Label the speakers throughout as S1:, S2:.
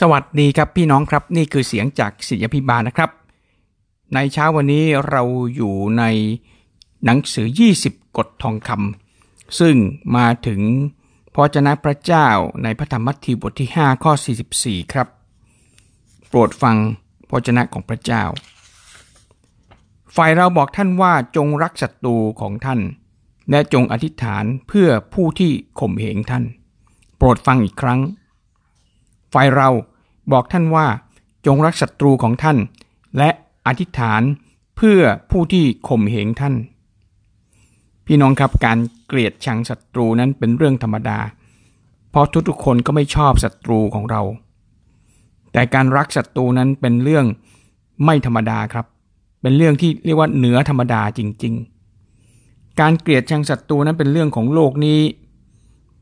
S1: สวัสดีครับพี่น้องครับนี่คือเสียงจากศิษยพิบาลนะครับ ในเช้าวันนี้เราอยู่ในหนังสือ 20 กฎทองคำซึ่งมาถึงพระเจ้าพระเจ้าในพระธรรมมัทธิวบทที่ 5 ข้อ 44 ครับ โปรดฟังพระเจ้าของพระเจ้า ฝ่ายเราบอกท่านว่าจงรักศัตรูของท่าน และจงอธิษฐานเพื่อผู้ที่ข่มเหงท่าน โปรดฟังอีกครั้ง ฝ่ายเราบอกท่านว่าจงรักศัตรูของท่าน และอธิษฐานเพื่อผู้ที่ข่มเหงท่าน พี่น้องครับการเกลียดชังศัตรูนั้นเป็นเรื่องธรรมดา เพราะทุกๆคนก็ไม่ชอบศัตรูของเรา แต่การรักศัตรูนั้นเป็นเรื่องไม่ธรรมดาครับ เป็นเรื่องที่เรียกว่าเหนือธรรมดาจริง ๆ การเกลียดชังศัตรูนั้นเป็นเรื่องของโลกนี้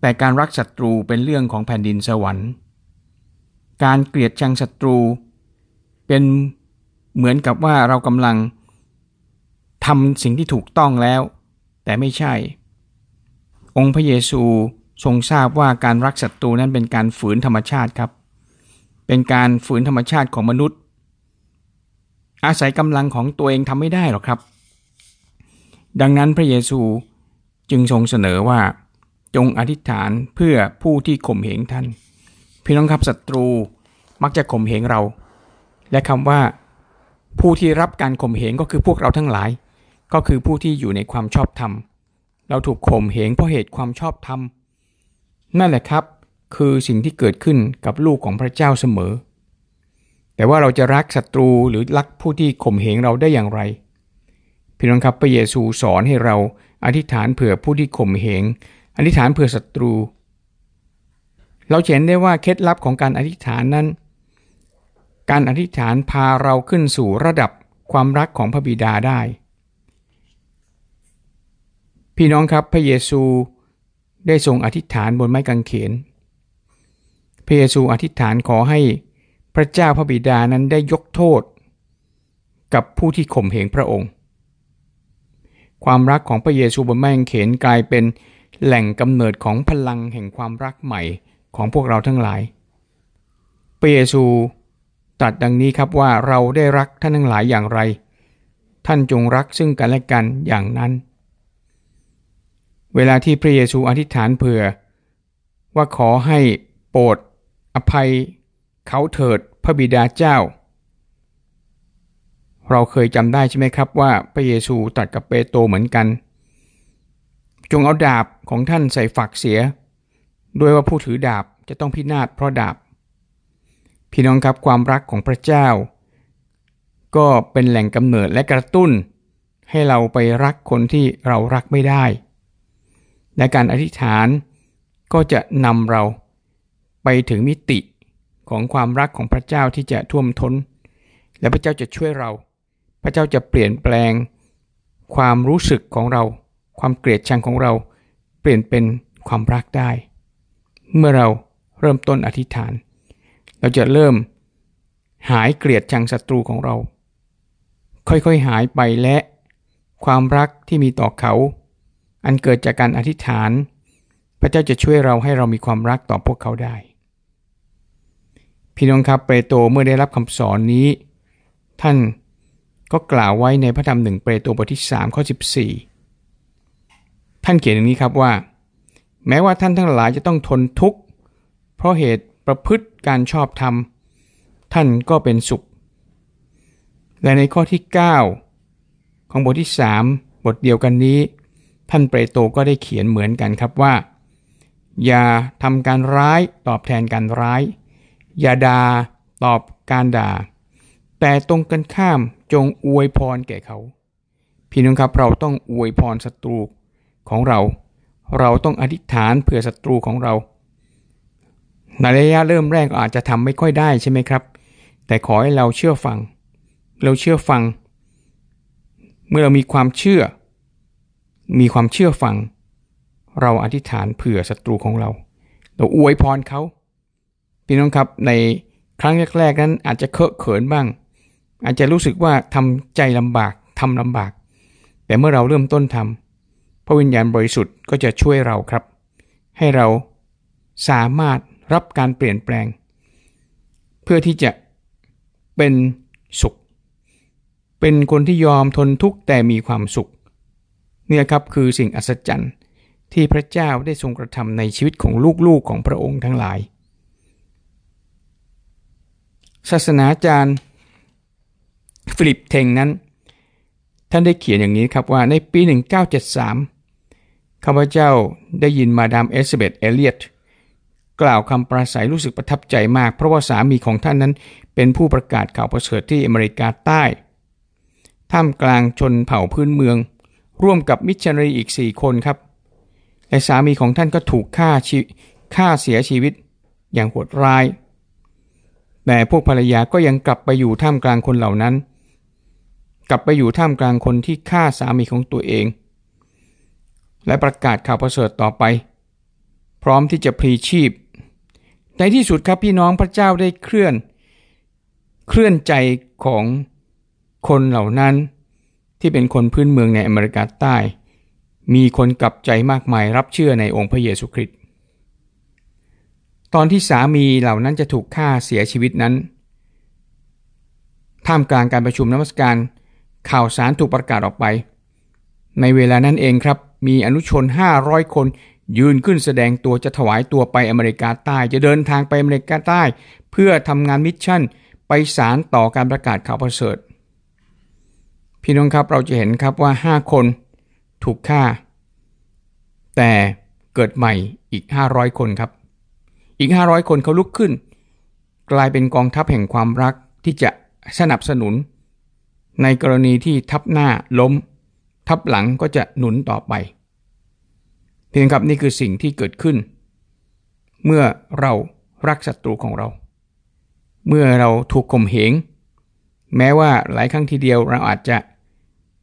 S1: แต่การรักศัตรูเป็นเรื่องของแผ่นดินสวรรค์ การเกลียดชังศัตรู เป็นเหมือนกับว่าเรากำลังทำสิ่งที่ถูกต้องแล้ว แต่ไม่ใช่ องค์พระเยซูทรงทราบว่าการรักศัตรูนั้นเป็นการฝืนธรรมชาติครับ เป็นการฝืนธรรมชาติของมนุษย์ อาศัยกำลังของตัวเองทำไม่ได้หรอกครับ ดังนั้นพระเยซูจึงทรงเสนอว่าจงอธิษฐานเพื่อผู้ที่ข่มเหงท่าน พี่น้องครับศัตรูมักจะข่มเหงเรา และคำว่าผู้ที่รับการข่มเหงก็คือพวกเราทั้งหลาย ก็คือผู้ที่อยู่ในความชอบธรรม เราถูกข่มเหงเพราะเหตุความชอบธรรม นั่นแหละครับ คือสิ่งที่เกิดขึ้นกับลูกของพระเจ้าเสมอ แต่ว่าเราจะรักศัตรูหรือรักผู้ที่ข่มเหงเราได้อย่างไร พี่น้องครับพระเยซูสอนให้เราอธิษฐานเผื่อผู้ที่ข่มเหง อธิษฐานเผื่อศัตรู เราเห็นได้ว่าเคล็ดลับของการอธิษฐานนั้น การอธิษฐานพาเราขึ้นสู่ระดับความรักของพระบิดาได้ พี่น้องครับพระเยซูได้ทรงอธิษฐานบนไม้กางเขน พระเยซูอธิษฐานขอให้พระเจ้าพระบิดานั้นได้ยกโทษ กับผู้ที่ข่มเหงพระองค์ ความรักของพระเยซูบนไม้กางเขนกลายเป็นแหล่งกำเนิดของพลังแห่งความรักใหม่ ของพวกเราทั้งหลายพระเยซูตรัสดังนี้ครับว่าเราได้รักท่านทั้งหลายอย่างไร ท่านจงรักซึ่งกันและกันอย่างนั้น เวลาที่พระเยซูอธิษฐานเผื่อ ว่าขอให้โปรดอภัยเขาเถิดพระบิดาเจ้า เราเคยจำได้ใช่ไหมครับว่าพระเยซูตรัสกับเปโตรเหมือนกัน จงเอาดาบของท่านใส่ฝักเสีย ด้วยว่าผู้ถือดาบจะต้องพินาศเพราะดาบ พี่น้องครับความรักของพระเจ้า ก็เป็นแหล่งกำเนิดและกระตุ้น ให้เราไปรักคนที่เรารักไม่ได้ และการอธิษฐานก็จะนำเราไปถึงมิติของความรักของพระเจ้าที่จะท่วมท้น และพระเจ้าจะช่วยเรา พระเจ้าจะเปลี่ยนแปลง ความรู้สึกของเรา ความเกลียดชังของเรา เปลี่ยนเป็นความรักได้ เมื่อเราเริ่มต้นอธิษฐาน เราจะเริ่มหายเกลียดชังศัตรูของเรา ค่อยๆหายไปและความรักที่มีต่อเขา อันเกิดจากการอธิษฐาน พระเจ้าจะช่วยเราให้เรามีความรักต่อพวกเขาได้ พี่น้องครับเปโตรเมื่อได้รับคำสอนนี้ ท่านก็กล่าวไว้ในพระธรรมหนึ่งเปโตรบทที่3ข้อ14 ท่านเขียนอย่างนี้ครับว่า แม้ว่าท่านทั้งหลายจะต้องทนทุกข์ เพราะเหตุประพฤติการชอบธรรม ท่านก็เป็นสุข และในข้อที่ 9 ของบทที่ 3 บทเดียวกันนี้ ท่านเปโตรก็ได้เขียนเหมือนกันครับว่า อย่าทำการร้ายตอบแทนการร้าย อย่าดา่าตอบการด่า แต่ตรงกันข้ามจงอวยพรแก่เขา พี่น้องครับเราต้องอวยพรศัตรูของเรา เราต้องอธิษฐานเผื่อศัตรูของเรา ในระยะเริ่มแรกอาจจะทำไม่ค่อยได้ใช่ไหมครับ แต่ขอให้เราเชื่อฟัง เราเชื่อฟัง เมื่อเรามีความเชื่อ มีความเชื่อฟัง เราอธิษฐานเผื่อศัตรูของเรา เราอวยพรเขาพี่น้องครับในครั้งแรกๆนั้นอาจจะเคอะเขินบ้าง อาจจะรู้สึกว่าทำใจลำบากทำลำบาก แต่เมื่อเราเริ่มต้นทำ พระวิญญาณบริสุทธิ์ก็จะช่วยเราครับ ให้เราสามารถรับการเปลี่ยนแปลง เพื่อที่จะเป็นสุข เป็นคนที่ยอมทนทุกข์แต่มีความสุข เนี่ยครับคือสิ่งอัศจรรย์ที่พระเจ้าได้ทรงกระทำในชีวิตของลูกๆของพระองค์ทั้งหลาย ศาสนาจารย์ฟิลิปเทงนั้น ท่านได้เขียนอย่างนี้ครับว่าในปี 1973 ข้าพเจ้าได้ยินมาดามเอลิซาเบธเอเลียตกล่าวคำปราศัยรู้สึกประทับใจมาก เพราะว่าสามีของท่านนั้นเป็นผู้ประกาศข่าวประเสริฐที่อเมริกาใต้ท่ามกลางชนเผ่าพื้นเมือง ร่วมกับมิชชันนารีอีก 4 คนครับและสามีของท่านก็ถูกฆ่าฆ่าเสียชีวิตอย่างโหดร้าย แต่พวกภรรยาก็ยังกลับไปอยู่ท่ามกลางคนเหล่านั้น กลับไปอยู่ท่ามกลางคนที่ฆ่าสามีของตัวเอง และประกาศข่าวประเสริฐต่อไป พร้อมที่จะพลีชีพ ในที่สุดครับพี่น้องพระเจ้าได้เคลื่อน เคลื่อนใจของคนเหล่านั้น ที่เป็นคนพื้นเมืองในอเมริกาใต้ มีคนกลับใจมากมายรับเชื่อในองค์พระเยซูคริสต์ตอนที่สามีเหล่านั้นจะถูกฆ่าเสียชีวิตนั้น ท่ามกลางการประชุมนมัสการข่าวสารถูกประกาศออกไป ในเวลานั้นเองครับ มีอนุชน 500 คน ยืนขึ้นแสดงตัวจะถวายตัวไปอเมริกาใต้ จะเดินทางไปอเมริกาใต้ เพื่อทำงานมิชชั่น ไปสารต่อการประกาศข่าวประเสริฐ พี่น้องครับเราจะเห็นครับว่า 5 คนถูกฆ่า แต่เกิดใหม่อีก 500 คนครับ อีก 500 คนเขาลุกขึ้น กลายเป็นกองทัพแห่งความรักที่จะสนับสนุน ในกรณีที่ทับหน้าล้ม ทับหลังก็จะหนุนต่อไป เพียงครับนี่คือสิ่งที่เกิดขึ้น เมื่อเรารักศัตรูของเรา เมื่อเราถูกข่มเหง แม้ว่าหลายครั้งทีเดียวเราอาจจะ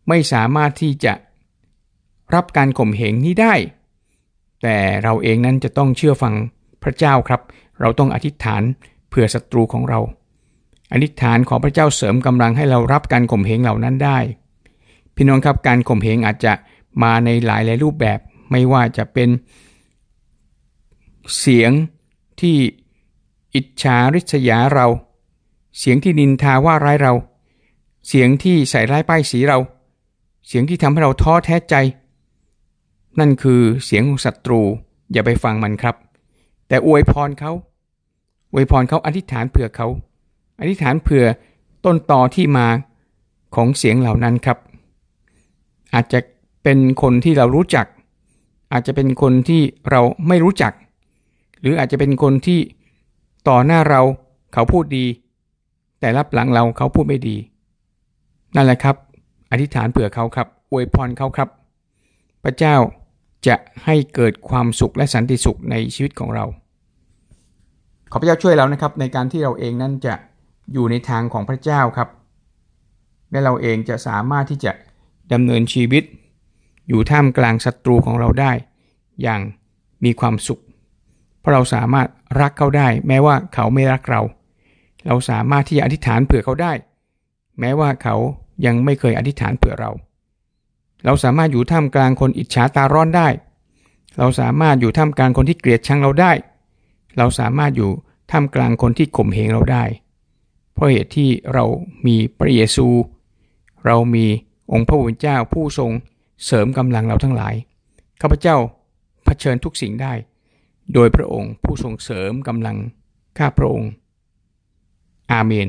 S1: ไม่สามารถที่จะรับการข่มเหงนี้ได้ แต่เราเองนั้นจะต้องเชื่อฟังพระเจ้าครับ เราต้องอธิษฐานเผื่อศัตรูของเรา อธิษฐานขอพระเจ้าเสริมกำลังให้เรารับการข่มเหงเหล่านั้นได้ พี่น้องครับการข่มเหงอาจจะมาในหลายหลายรูปแบบ ไม่ว่าจะเป็นเสียงที่อิจฉาริษยาเรา เสียงที่นินทาว่าร้ายเรา เสียงที่ใส่ร้ายป้ายสีเรา เสียงที่ทำให้เราท้อแท้ใจ นั่นคือเสียงของศัตรูอย่าไปฟังมันครับ แต่อวยพรเขาอวยพรเขาอธิษฐานเผื่อเขา อธิษฐานเผื่อต้นตอที่มาของเสียงเหล่านั้นครับ อาจจะเป็นคนที่เรารู้จัก อาจจะเป็นคนที่เราไม่รู้จัก หรืออาจจะเป็นคนที่ต่อหน้าเราเขาพูดดี แต่รับหลังเราเขาพูดไม่ดี นั่นแหละครับ อธิษฐานเผื่อเขาครับอวยพรเขาครับ พระเจ้าจะให้เกิดความสุขและสันติสุขในชีวิตของเรา ขอพระเจ้าช่วยเรานะครับ ในการที่เราเองนั้นจะอยู่ในทางของพระเจ้าครับ และเราเองจะสามารถที่จะ ดำเนินชีวิต อยู่ท่ามกลางศัตรูของเราได้ อย่างมีความสุข เพราะเราสามารถรักเขาได้ แม้ว่าเขาไม่รักเรา เราสามารถที่จะอธิษฐานเผื่อเขาได้ แม้ว่าเขายังไม่เคยอธิษฐานเผื่อเรา เราสามารถอยู่ท่ามกลางคนอิจฉาตาร้อนได้ เราสามารถอยู่ท่ามกลางคนที่เกลียดชังเราได้ เราสามารถอยู่ท่ามกลางคนที่ข่มเหงเราได้ เพราะเหตุที่เรามีพระเยซู เรามี องค์พระผู้เป็นเจ้าผู้ทรงเสริมกำลังเราทั้งหลาย ข้าพเจ้าเผชิญทุกสิ่งได้ โดยพระองค์ผู้ทรงเสริมกำลังข้าพระองค์ อาเมน